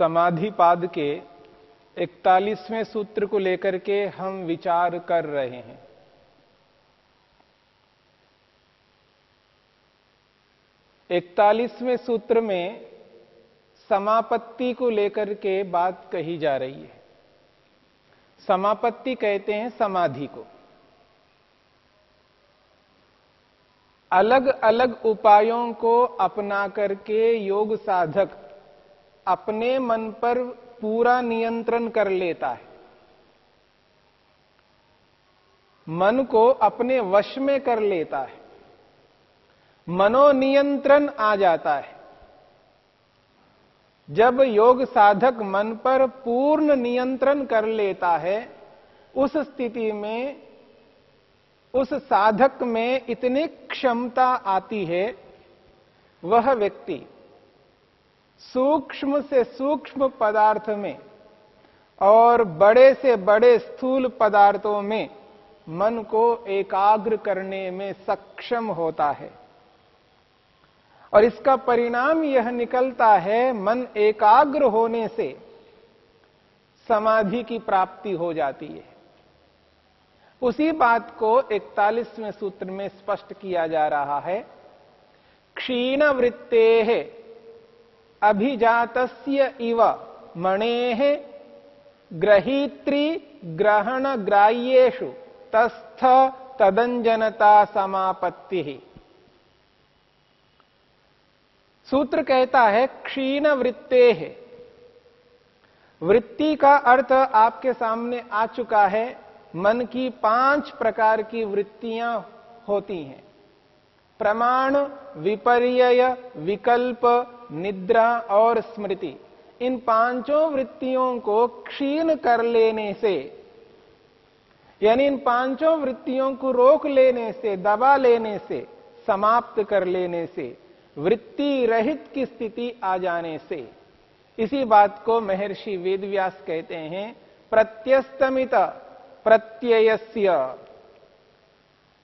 समाधिपाद के इकतालीसवें सूत्र को लेकर के हम विचार कर रहे हैं। इकतालीसवें सूत्र में समापत्ति को लेकर के बात कही जा रही है। समापत्ति कहते हैं समाधि को। अलग अलग उपायों को अपना करके योग साधक अपने मन पर पूरा नियंत्रण कर लेता है। मन को अपने वश में कर लेता है। मनोनियंत्रण आ जाता है। जब योग साधक मन पर पूर्ण नियंत्रण कर लेता है, उस स्थिति में, उस साधक में इतनी क्षमता आती है, वह व्यक्ति सूक्ष्म से सूक्ष्म पदार्थ में और बड़े से बड़े स्थूल पदार्थों में मन को एकाग्र करने में सक्षम होता है। और इसका परिणाम यह निकलता है, मन एकाग्र होने से समाधि की प्राप्ति हो जाती है। उसी बात को इकतालीसवें सूत्र में स्पष्ट किया जा रहा है। क्षीण वृत्ते अभिजातस्य इव मणे ग्रहीत्री ग्रहण ग्राह्यु तस्थ तदंजनता समापत्ति। सूत्र कहता है क्षीण वृत्ते है वृत्ति का अर्थ आपके सामने आ चुका है, मन की पाँच प्रकार की वृत्तियाँ होती हैं। प्रमाण विपर्य विकल्प निद्रा और स्मृति, इन पाँचों वृत्तियों को क्षीण कर लेने से, यानी इन पाँचों वृत्तियों को रोक लेने से, दबा लेने से, समाप्त कर लेने से, वृत्ति रहित की स्थिति आ जाने से, इसी बात को महर्षि वेदव्यास कहते हैं, प्रत्यस्तमित, प्रत्ययस्य।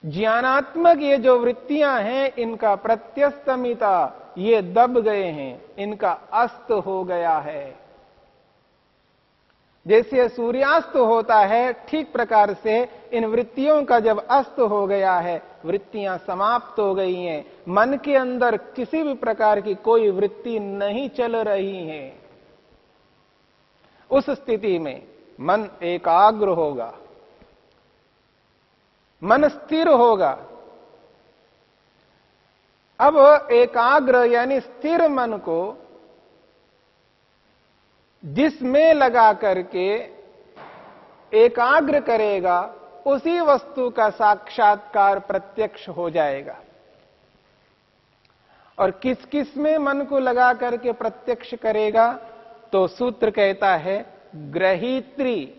ज्ञानात्मक ये जो वृत्तियाँ हैं, इनका प्रत्यस्तमिता ये दब गए हैं, इनका अस्त हो गया है। जैसे सूर्यास्त होता है, ठीक प्रकार से इन वृत्तियों का जब अस्त हो गया है, वृत्तियाँ समाप्त हो गई हैं। मन के अंदर किसी भी प्रकार की कोई वृत्ति नहीं चल रही है। उस स्थिति में मन एकाग्र होगा। मन स्थिर होगा। अब एकाग्र यानी स्थिर मन को जिसमें लगा करके एकाग्र करेगा, उसी वस्तु का साक्षात्कार प्रत्यक्ष हो जाएगा। और किस किसमें मन को लगा करके प्रत्यक्ष करेगा तो सूत्र कहता है, ग्रहित्री,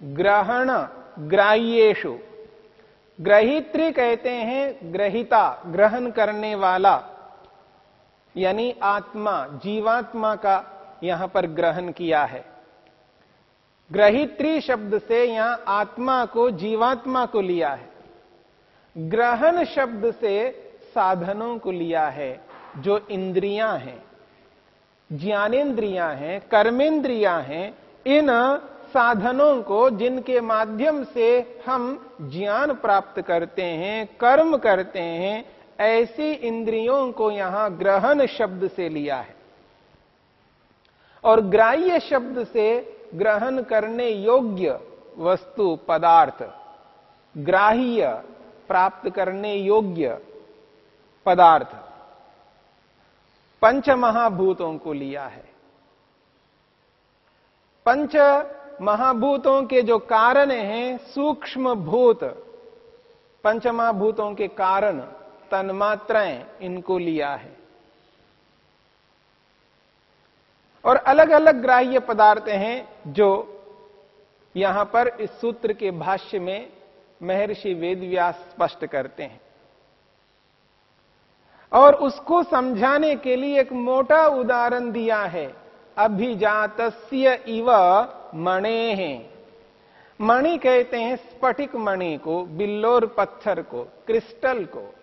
ग्रहण ग्राह्येशु ग्रहित्री कहते हैं ग्रहिता, ग्रहण करने वाला, यानी आत्मा, जीवात्मा का यहाँ पर ग्रहण किया है। ग्रहित्री शब्द से यहाँ आत्मा को, जीवात्मा को लिया है। ग्रहण शब्द से साधनों को लिया है, जो इंद्रियाँ हैं ज्ञानेन्द्रियाँ हैं, कर्मेंद्रियाँ हैं, इन साधनों को जिनके माध्यम से हम ज्ञान प्राप्त करते हैं, कर्म करते हैं, ऐसी इंद्रियों को यहाँ ग्रहण शब्द से लिया है। और ग्राह्य शब्द से ग्रहण करने योग्य वस्तु, पदार्थ, ग्राह्य प्राप्त करने योग्य पदार्थ पंच महाभूतों को लिया है। पंच महाभूतों के जो कारण हैं सूक्ष्म भूत पंचमहाभूतों के कारण तन्मात्राएँ इनको लिया है। और अलग अलग ग्राह्य पदार्थ हैं जो यहाँ पर इस सूत्र के भाष्य में महर्षि वेदव्यास स्पष्ट करते हैं। और उसको समझाने के लिए एक मोटा उदाहरण दिया है, अभिजातस्य इव मणे हैं। मणि कहते हैं स्फटिक मणि को, बिल्लोर पत्थर को, क्रिस्टल को।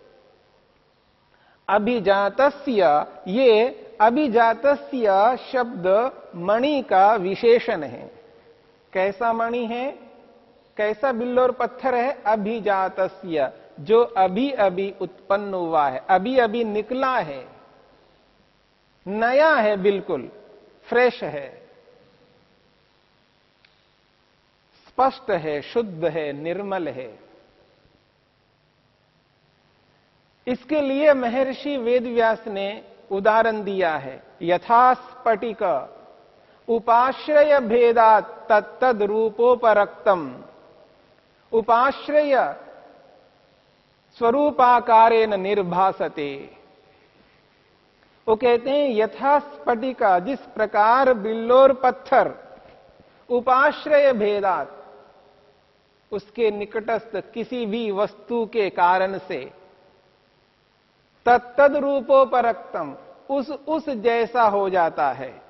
अभिजातस्य, ये अभिजातस्य शब्द मणि का विशेषण है। कैसा मणि है? कैसा बिल्लोर पत्थर है? अभिजातस्य, जो अभी अभी उत्पन्न हुआ है, अभी अभी निकला है। नया है बिल्कुल, फ्रेश है। स्पष्ट है, शुद्ध है, निर्मल है। इसके लिए महर्षि वेदव्यास ने उदाहरण दिया है, यथास्फटिक, उपाश्रय भेदा तत्तद रूपोपरक्तम। उपाश्रय स्वरूपाकारे न निर्भासते। वो कहते हैं, यथास्फटिका, जिस प्रकार बिल्लोर पत्थर, उपाश्रय भेदात उसके निकटस्थ किसी भी वस्तु के कारण से। तत्तद रूपोपरक्तम, उस उस जैसा हो जाता है।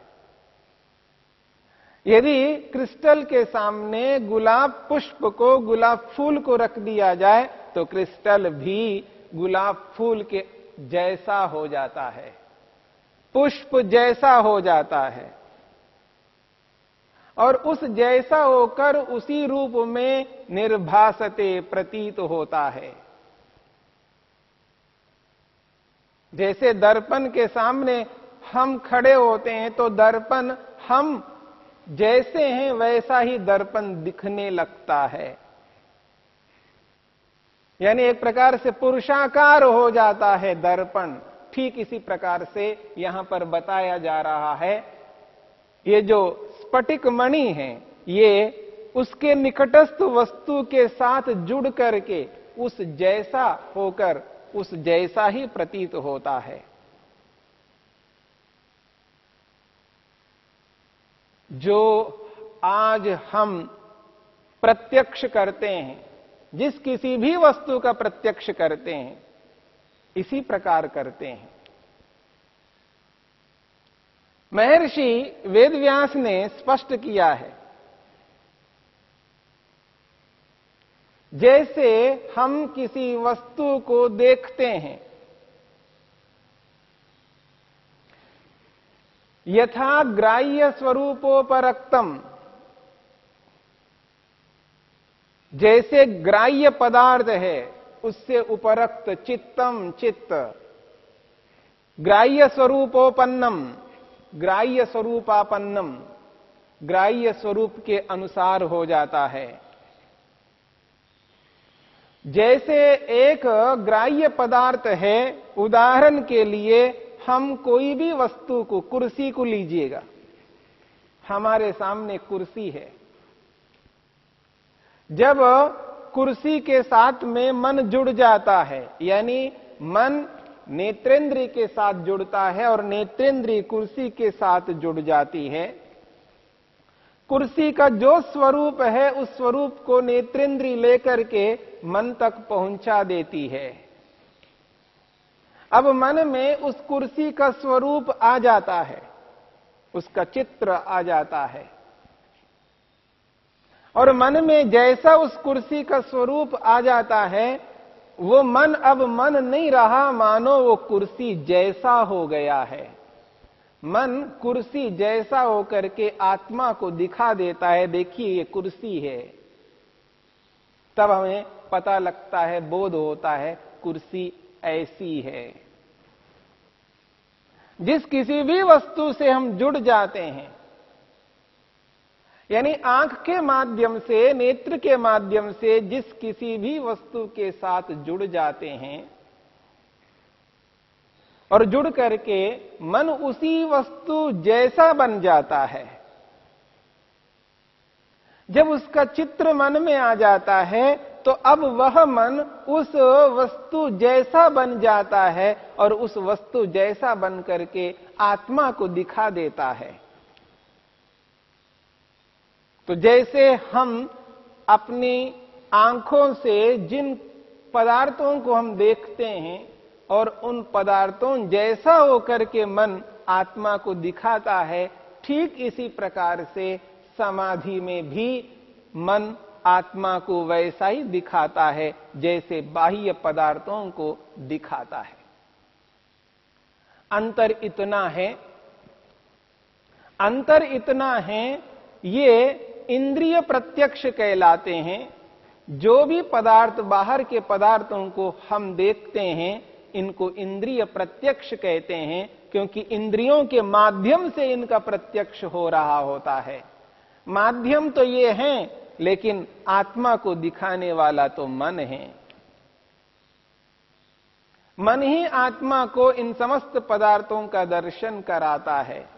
यदि क्रिस्टल के सामने गुलाब पुष्प को, गुलाब फूल को रख दिया जाए तो क्रिस्टल भी गुलाब फूल के जैसा हो जाता है। पुष्प जैसा हो जाता है। और उस जैसा होकर उसी रूप में निर्भासते प्रतीत होता है। जैसे दर्पण के सामने हम खड़े होते हैं तो दर्पण हम जैसे हैं, वैसा ही दर्पण दिखने लगता है। यानी एक प्रकार से पुरुषाकार हो जाता है दर्पण। ठीक इसी प्रकार से यहाँ पर बताया जा रहा है, ये जो स्फटिक मणि है। ये उसके निकटस्थ वस्तु के साथ जुड़ करके उस जैसा होकर उस जैसा ही प्रतीत होता है। जो आज हम प्रत्यक्ष करते हैं, जिस किसी भी वस्तु का प्रत्यक्ष करते हैं, इसी प्रकार करते हैं। महर्षि वेदव्यास ने स्पष्ट किया है। जैसे हम किसी वस्तु को देखते हैं यथा ग्राह्य स्वरूपोपरक्तम, जैसे ग्राह्य पदार्थ है, उससे उपरक्त चित्तम चित्त, ग्राह्य स्वरूपोपन्नम ग्राह्य स्वरूपापन्नम, ग्राह्य स्वरूप के अनुसार हो जाता है। जैसे एक ग्राह्य पदार्थ है, उदाहरण के लिए हम कोई भी वस्तु को, कुर्सी को लीजिएगा। हमारे सामने कुर्सी है। जब कुर्सी के साथ में मन जुड़ जाता है, यानी मन नेत्रेंद्री के साथ जुड़ता है और नेत्रेंद्री कुर्सी के साथ जुड़ जाती है। कुर्सी का जो स्वरूप है, उस स्वरूप को नेत्रेंद्री लेकर के मन तक पहुँचा देती है। अब मन में उस कुर्सी का स्वरूप आ जाता है, उसका चित्र आ जाता है। और मन में जैसा उस कुर्सी का स्वरूप आ जाता है वो मन अब मन नहीं रहा, मानो वो कुर्सी जैसा हो गया है। मन कुर्सी जैसा होकर के आत्मा को दिखा देता है, देखिए ये कुर्सी है। तब हमें पता लगता है, बोध होता है, कुर्सी ऐसी है। जिस किसी भी वस्तु से हम जुड़ जाते हैं यानी आँख के माध्यम से, नेत्र के माध्यम से जिस किसी भी वस्तु के साथ जुड़ जाते हैं और जुड़ करके मन उसी वस्तु जैसा बन जाता है। जब उसका चित्र मन में आ जाता है तो अब वह मन उस वस्तु जैसा बन जाता है और उस वस्तु जैसा बन करके आत्मा को दिखा देता है। तो जैसे हम अपनी आँखों से जिन पदार्थों को हम देखते हैं और उन पदार्थों जैसा होकर के मन आत्मा को दिखाता है, ठीक इसी प्रकार से समाधि में भी मन आत्मा को वैसा ही दिखाता है, जैसे बाह्य पदार्थों को दिखाता है। अंतर इतना है, अंतर इतना है, ये इंद्रिय प्रत्यक्ष कहलाते हैं। जो भी पदार्थ बाहर के पदार्थों को हम देखते हैं, इनको इंद्रिय प्रत्यक्ष कहते हैं, क्योंकि इंद्रियों के माध्यम से इनका प्रत्यक्ष हो रहा होता है। माध्यम तो ये हैं, लेकिन आत्मा को दिखाने वाला तो मन है। मन ही आत्मा को इन समस्त पदार्थों का दर्शन कराता है।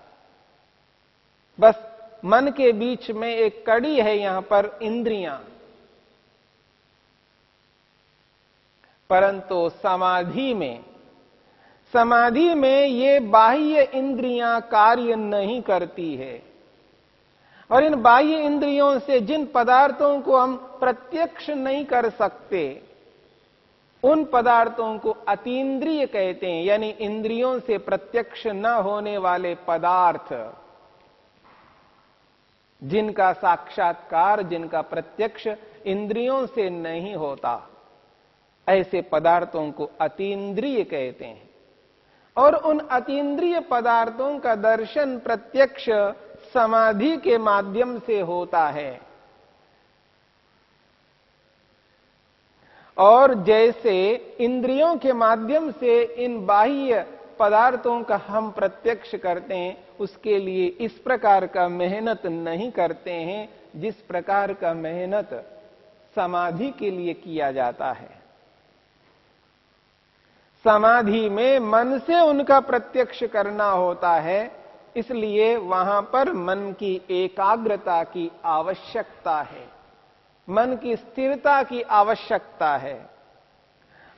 बस मन के बीच में एक कड़ी है यहाँ पर इंद्रियाँ। परंतु समाधि में समाधि में ये बाह्य इंद्रियाँ कार्य नहीं करती है। और इन बाह्य इंद्रियों से जिन पदार्थों को हम प्रत्यक्ष नहीं कर सकते, उन पदार्थों को अतीन्द्रिय कहते हैं, यानी इंद्रियों से प्रत्यक्ष न होने वाले पदार्थ। जिनका साक्षात्कार, जिनका प्रत्यक्ष इंद्रियों से नहीं होता, ऐसे पदार्थों को अतीन्द्रिय कहते हैं। और उन अतीन्द्रिय पदार्थों का दर्शन प्रत्यक्ष समाधि के माध्यम से होता है। और जैसे इंद्रियों के माध्यम से इन बाह्य पदार्थों का हम प्रत्यक्ष करते हैं, उसके लिए इस प्रकार का मेहनत नहीं करते हैं, जिस प्रकार का मेहनत समाधि के लिए किया जाता है। समाधि में मन से उनका प्रत्यक्ष करना होता है, इसलिए वहाँ पर मन की एकाग्रता की आवश्यकता है। मन की स्थिरता की आवश्यकता है।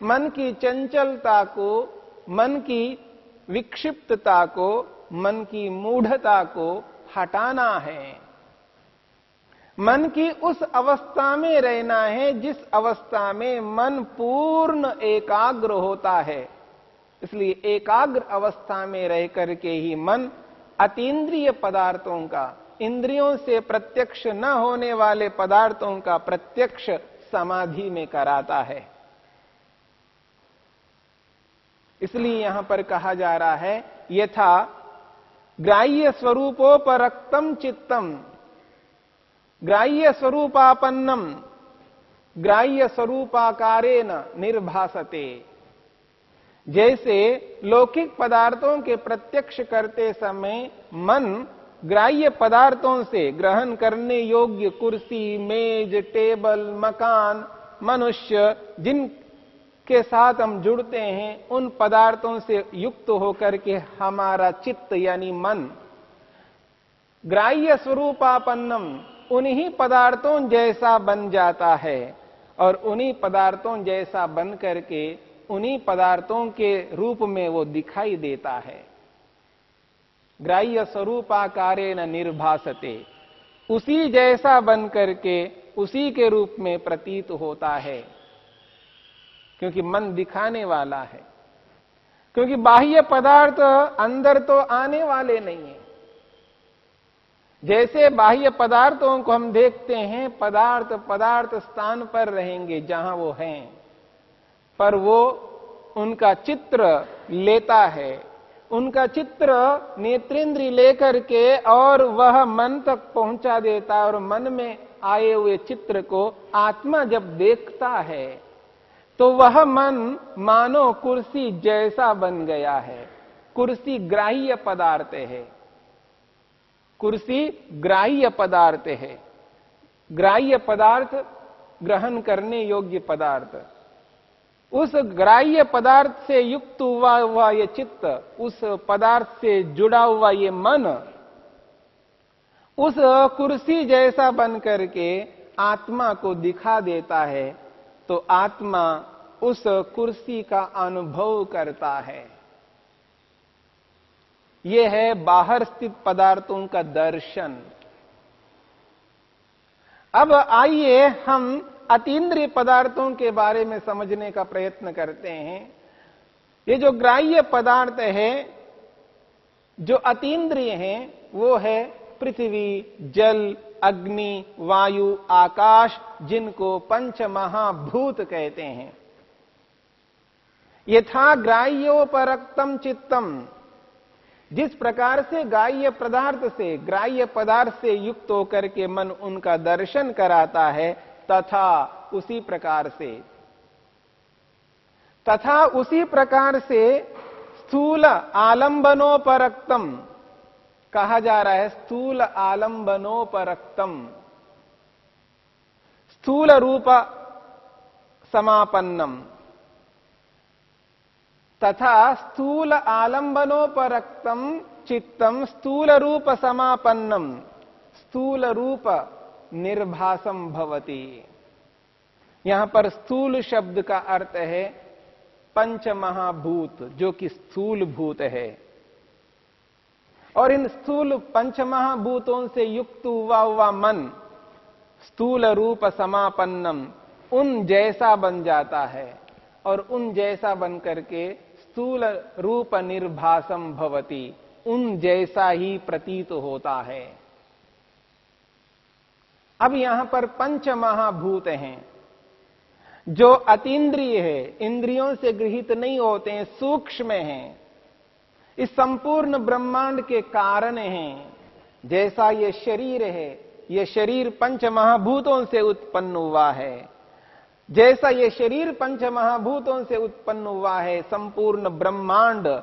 मन की चंचलता को, मन की विक्षिप्तता को, मन की मूढ़ता को हटाना है। मन की उस अवस्था में रहना है जिस अवस्था में मन पूर्ण एकाग्र होता है। इसलिए एकाग्र अवस्था में रह करके ही मन अतीन्द्रिय पदार्थों का, इंद्रियों से प्रत्यक्ष न होने वाले पदार्थों का प्रत्यक्ष समाधि में कराता है। इसलिए यहाँ पर कहा जा रहा है, यथा ग्राह्य स्वरूपोपरक्तम चित्तम। ग्राह्य स्वरूपापन्नम, ग्राह्य स्वरूपाकारे न निर्भासते। जैसे लौकिक पदार्थों के प्रत्यक्ष करते समय मन ग्राह्य पदार्थों से ग्रहण करने योग्य कुर्सी, मेज, टेबल, मकान, मनुष्य, जिन के साथ हम जुड़ते हैं, उन पदार्थों से युक्त होकर के हमारा चित्त यानी मन, ग्राह्य स्वरूपापन्नम, उन्हीं पदार्थों जैसा बन जाता है और उन्हीं पदार्थों जैसा बन करके उन्हीं पदार्थों के रूप में वो दिखाई देता है। ग्राह्य स्वरूपाकारे न निर्भासते, उसी जैसा बन करके उसी के रूप में प्रतीत होता है। क्योंकि मन दिखाने वाला है। क्योंकि बाह्य पदार्थ अंदर तो आने वाले नहीं है। जैसे बाह्य पदार्थों को हम देखते हैं, पदार्थ पदार्थ स्थान पर रहेंगे जहाँ वो हैं। पर वो उनका चित्र लेता है। उनका चित्र नेत्रेंद्री लेकर के और वह मन तक पहुँचा देता है और मन में आए हुए चित्र को आत्मा जब देखता है तो वह मन मानो कुर्सी जैसा बन गया है। कुर्सी ग्राह्य पदार्थ है। कुर्सी ग्राह्य पदार्थ है। ग्राह्य पदार्थ ग्रहण करने योग्य पदार्थ। उस ग्राह्य पदार्थ से युक्त हुआ हुआ यह चित्त, उस पदार्थ से जुड़ा हुआ ये मन, उस कुर्सी जैसा बन करके आत्मा को दिखा देता है। तो आत्मा उस कुर्सी का अनुभव करता है। यह है बाहर स्थित पदार्थों का दर्शन। अब आइए हम अतीन्द्रिय पदार्थों के बारे में समझने का प्रयत्न करते हैं। ये जो ग्राह्य पदार्थ है, जो अतीन्द्रिय हैं, वो है पृथ्वी, जल अग्नि, वायु, आकाश, जिनको पंच महाभूत कहते हैं। यथा ग्राह्योपरक्तम चित्तम। जिस प्रकार से ग्राह्य पदार्थ से, ग्राह्य पदार्थ से युक्त होकर के मन उनका दर्शन कराता है, तथा उसी प्रकार से। तथा उसी प्रकार से स्थूल आलंबनोपरक्तम। कहा जा रहा है स्थूल आलंबनोपरक्तम। स्थूल रूप समापन्नम। तथा स्थूल आलंबनोपरक्तम चित्तम स्थूल रूप समापन्नम। स्थूल रूप निर्भासम भवती। यहाँ पर स्थूल शब्द का अर्थ है पंच महाभूत जो कि स्थूल भूत है। और इन स्थूल पंचमहाभूतों से युक्त हुआ हुआ मन, स्थूल रूप समापन्नम, उन जैसा बन जाता है और उन जैसा बन करके स्थूल रूप निर्भासम भवती, उन जैसा ही प्रतीत होता है। अब यहाँ पर पंच महाभूत हैं, जो अतीन्द्रिय है, इंद्रियों से गृहित नहीं होते हैं सूक्ष्म हैं। इस संपूर्ण ब्रह्मांड के कारण हैं। जैसा ये शरीर है, ये शरीर पंच महाभूतों से उत्पन्न हुआ है। जैसा ये शरीर पंच महाभूतों से उत्पन्न हुआ है, संपूर्ण ब्रह्मांड,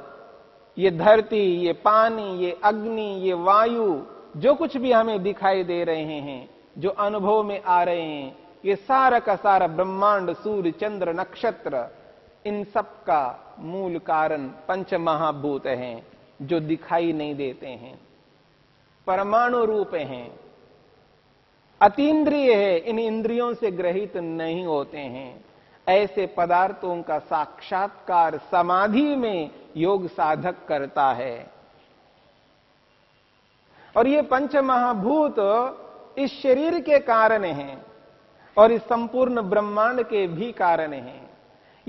ये धरती, ये पानी, ये अग्नि, ये वायु, जो कुछ भी हमें दिखाई दे रहे हैं, जो अनुभव में आ रहे हैं, ये सारा का सारा ब्रह्मांड, सूर्य, चंद्र, नक्षत्र इन सब का मूल कारण पंच महाभूत हैं, जो दिखाई नहीं देते हैं। परमाणु रूप हैं। अतीन्द्रिय है, इन इंद्रियों से ग्रहित नहीं होते हैं। ऐसे पदार्थों का साक्षात्कार समाधि में योग साधक करता है। और ये पंच महाभूत इस शरीर के कारण हैं और इस संपूर्ण ब्रह्मांड के भी कारण हैं।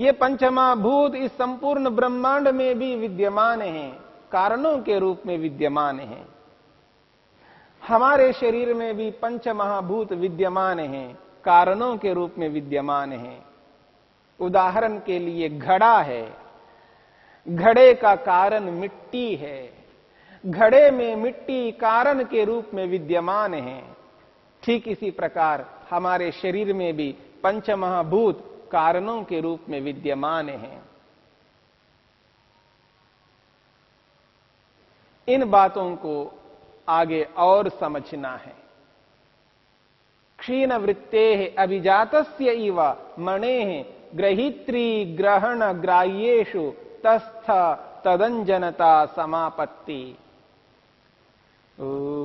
ये पंचमहाभूत इस संपूर्ण ब्रह्मांड में भी विद्यमान है, कारणों के रूप में विद्यमान है। हमारे शरीर में भी पंच महाभूत विद्यमान है, कारणों के रूप में विद्यमान है। उदाहरण के लिए घड़ा है। घड़े का कारण मिट्टी है। घड़े में मिट्टी कारण के रूप में विद्यमान है। ठीक इसी प्रकार हमारे शरीर में भी पंच महाभूत कारणों के रूप में विद्यमान हैं। इन बातों को आगे और समझना है। क्षीण वृत्ते अभिजात इव मणे ग्रहित्री ग्रहण ग्राह्येशु तस्थ तदंजनता समापत्ति। शांति